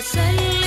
وسلم